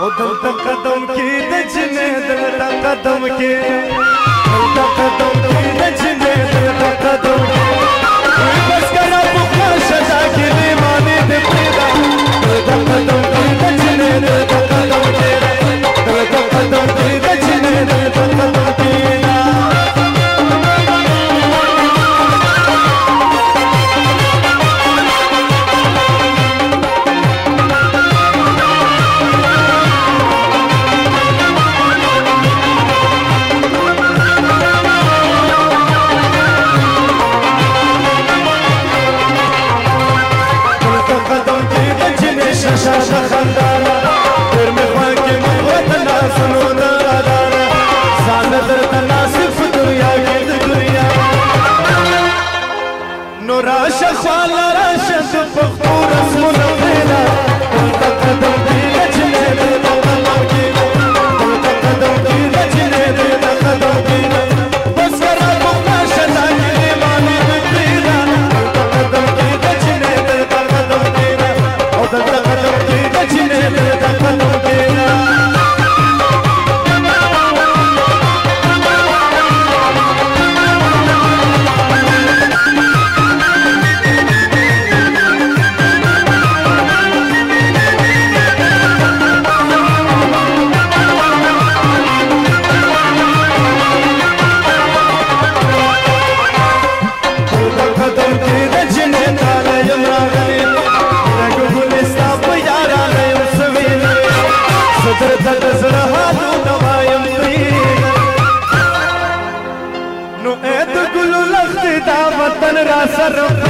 धम कदम की दजने धम कदम की धम कदम की दज خندانا پر مخوان کې محبت ناسونو نادانا ځان درته ناسف دنیا کې د دنیا نو راشه خواله راشه د پښتو नुएद गुल लखदा वतन रा सरफ